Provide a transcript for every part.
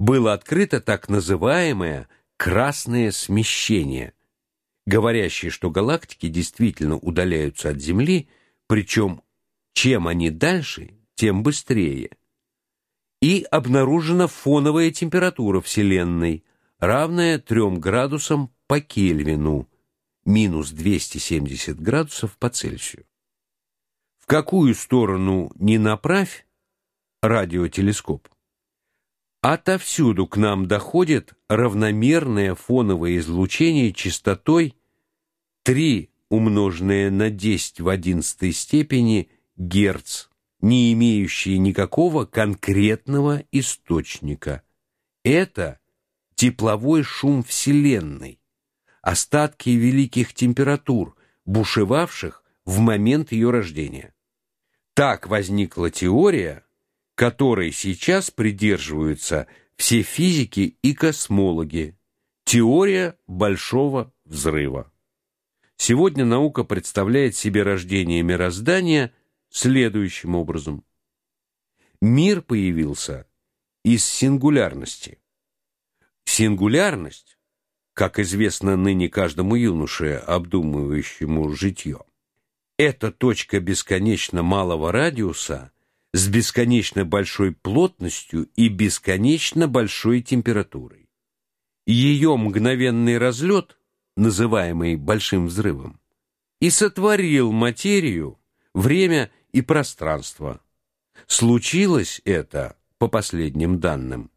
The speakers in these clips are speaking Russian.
было открыто так называемое красное смещение, говорящее, что галактики действительно удаляются от Земли, причем чем они дальше, тем быстрее. И обнаружена фоновая температура Вселенной, равная 3 градусам по Кельвину, минус 270 градусов по Цельсию. В какую сторону ни направь радиотелескоп, отовсюду к нам доходит равномерное фоновое излучение частотой 3 умноженное на 10 в одиннадцатой степени герц, не имеющее никакого конкретного источника. Это тепловой шум Вселенной, остатки великих температур, бушевавших в момент ее рождения. Так возникла теория, которой сейчас придерживаются все физики и космологи. Теория большого взрыва. Сегодня наука представляет себе рождение мироздания следующим образом. Мир появился из сингулярности. Сингулярность, как известно ныне каждому юноше, обдумывающему житье, это точка бесконечно малого радиуса с бесконечно большой плотностью и бесконечно большой температурой. Ее мгновенный разлет, называемый большим взрывом, и сотворил материю, время и пространство. Случилось это, по последним данным,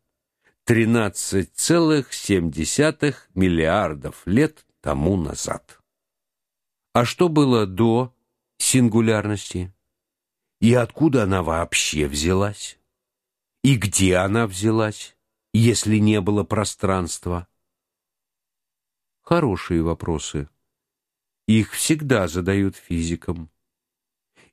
13,7 миллиардов лет тому назад. А что было до сингулярности? И откуда она вообще взялась? И где она взялась, если не было пространства? Хорошие вопросы. Их всегда задают физикам.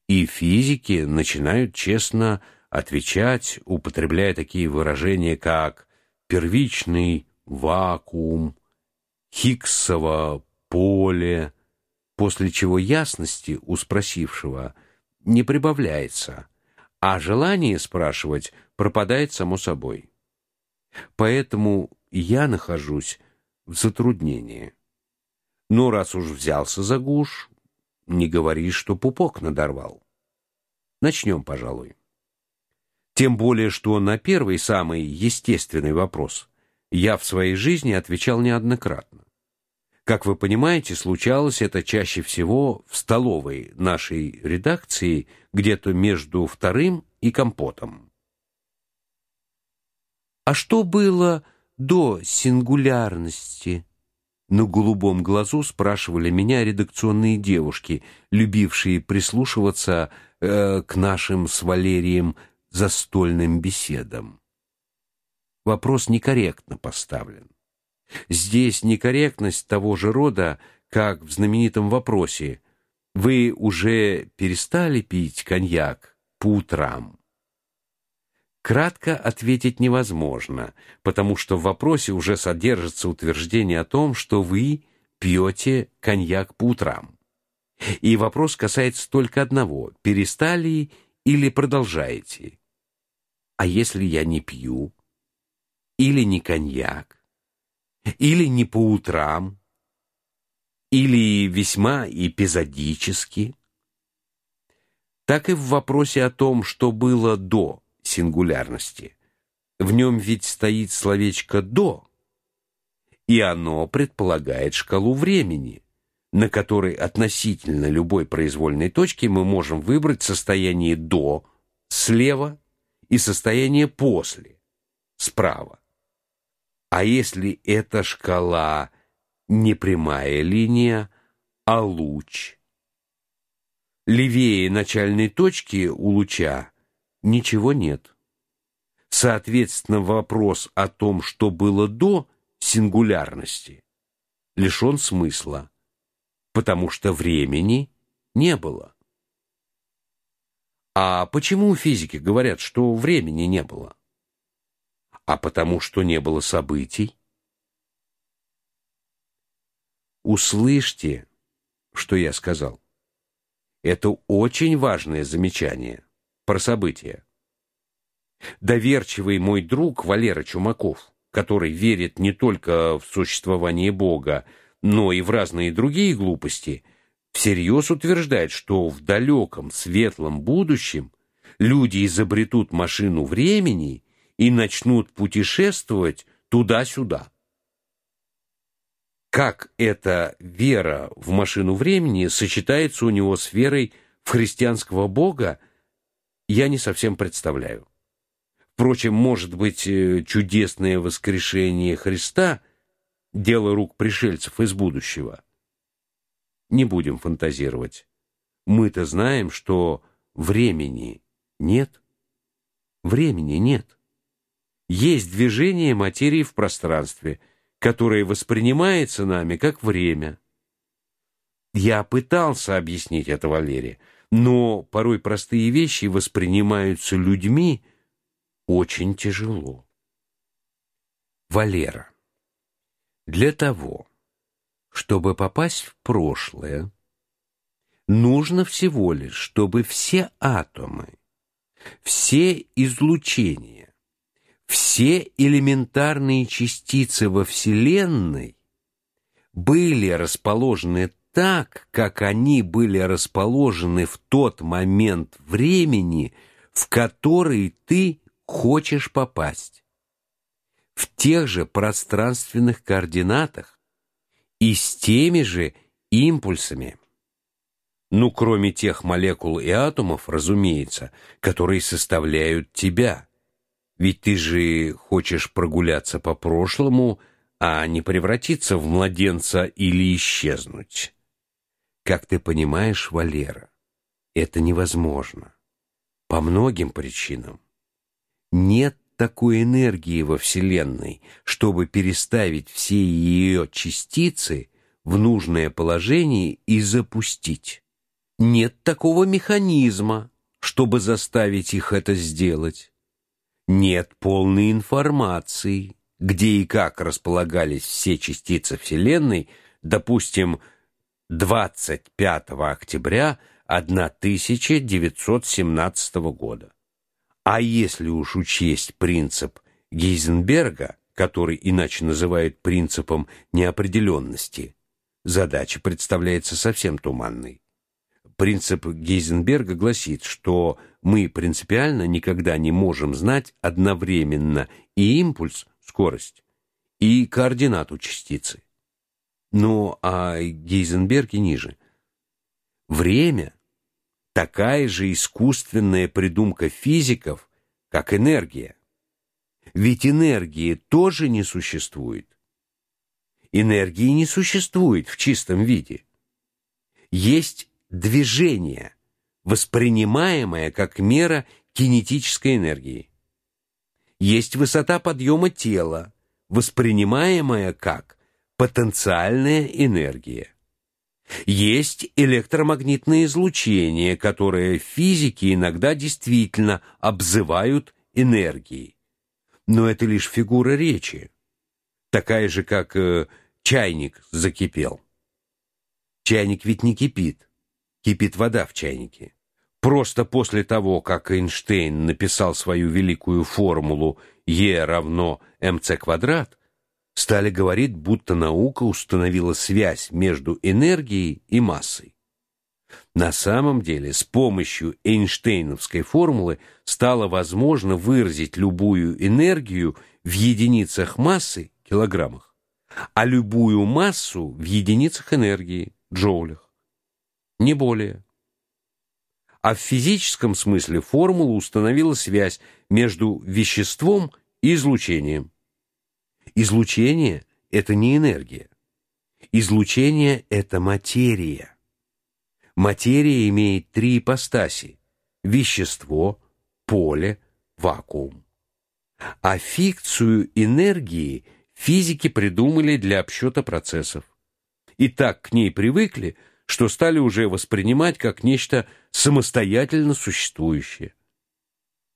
И физики начинают честно отвечать, употребляя такие выражения, как первичный вакуум, Хиггсово поле, после чего ясности у спросившего – не прибавляется, а желание спрашивать пропадает само собой. Поэтому я нахожусь в затруднении. Но раз уж взялся за гуш, не говори, что пупок надорвал. Начнем, пожалуй. Тем более, что на первый самый естественный вопрос я в своей жизни отвечал неоднократно. Как вы понимаете, случалось это чаще всего в столовой нашей редакции, где-то между вторым и компотом. А что было до сингулярности? На голубом глазу спрашивали меня редакционные девушки, любившие прислушиваться э, к нашим с Валерием застольным беседам. Вопрос некорректно поставлен. Здесь некорректность того же рода, как в знаменитом вопросе: вы уже перестали пить коньяк по утрам? Кратко ответить невозможно, потому что в вопросе уже содержится утверждение о том, что вы пьете коньяк по утрам. И вопрос касается только одного: перестали или продолжаете? А если я не пью или не коньяк? Или не по утрам, или весьма эпизодически, так и в вопросе о том, что было до сингулярности. В нем ведь стоит словечко до, и оно предполагает шкалу времени, на которой относительно любой произвольной точки мы можем выбрать состояние до слева и состояние после справа. А если эта шкала не прямая линия, а луч? Левее начальной точки у луча ничего нет. Соответственно, вопрос о том, что было до сингулярности, лишен смысла, потому что времени не было. А почему физики говорят, что времени не было? А потому что не было событий. Услышьте, что я сказал. Это очень важное замечание про события. Доверчивый мой друг Валера Чумаков, который верит не только в существование Бога, но и в разные другие глупости, всерьез утверждает, что в далеком светлом будущем люди изобретут машину времени и начнут путешествовать туда-сюда. Как эта вера в машину времени сочетается у него с верой в христианского Бога, я не совсем представляю. Впрочем, может быть, э, чудесное воскрешение Христа дело рук пришельцев из будущего. Не будем фантазировать. Мы-то знаем, что времени нет. Времени нет. Есть движение материи в пространстве, которое воспринимается нами как время. Я пытался объяснить это Валерии, но порой простые вещи воспринимаются людьми очень тяжело. Валера. Для того, чтобы попасть в прошлое, нужно всего лишь, чтобы все атомы, все излучения, все элементарные частицы во Вселенной были расположены так, как они были расположены в тот момент времени, в который ты хочешь попасть. В тех же пространственных координатах и с теми же импульсами. Ну, кроме тех молекул и атомов, разумеется, которые составляют тебя. Ведь ты же хочешь прогуляться по прошлому, а не превратиться в младенца или исчезнуть. Как ты понимаешь, Валера, это невозможно. По многим причинам. Нет такой энергии во Вселенной, чтобы переставить все ее частицы в нужное положение и запустить. Нет такого механизма, чтобы заставить их это сделать. Нет полной информации, где и как располагались все частицы Вселенной, допустим, 25 октября 1917 года. А если уж учесть принцип Гейзенберга, который иначе называют принципом неопределенности, задача представляется совсем туманной. Принцип Гейзенберга гласит, что мы принципиально никогда не можем знать одновременно и импульс, скорость, и координату частицы. Ну, а Гейзенберге ниже. Время такая же искусственная придумка физиков, как энергия. Ведь энергии тоже не существует. Энергии не существует в чистом виде. Есть движение, воспринимаемое как мера кинетической энергии. Есть высота подъема тела, воспринимаемая как потенциальная энергия. Есть электромагнитное излучение, которое физики иногда действительно обзывают энергией. Но это лишь фигура речи, такая же, как э, чайник закипел. Чайник ведь не кипит, кипит вода в чайнике. Просто после того, как Эйнштейн написал свою великую формулу E равно mc квадрат, стали говорить, будто наука установила связь между энергией и массой. На самом деле, с помощью Эйнштейновской формулы стало возможно выразить любую энергию в единицах массы килограммах, а любую массу в единицах энергии джоулях. Не более. А в физическом смысле формула установила связь между веществом и излучением. Излучение это не энергия. Излучение это материя. Материя имеет три ипостаси: вещество, поле, вакуум. А фикцию энергии физики придумали для обсчета процессов. И так к ней привыкли, что стали уже воспринимать как нечто самостоятельно существующее.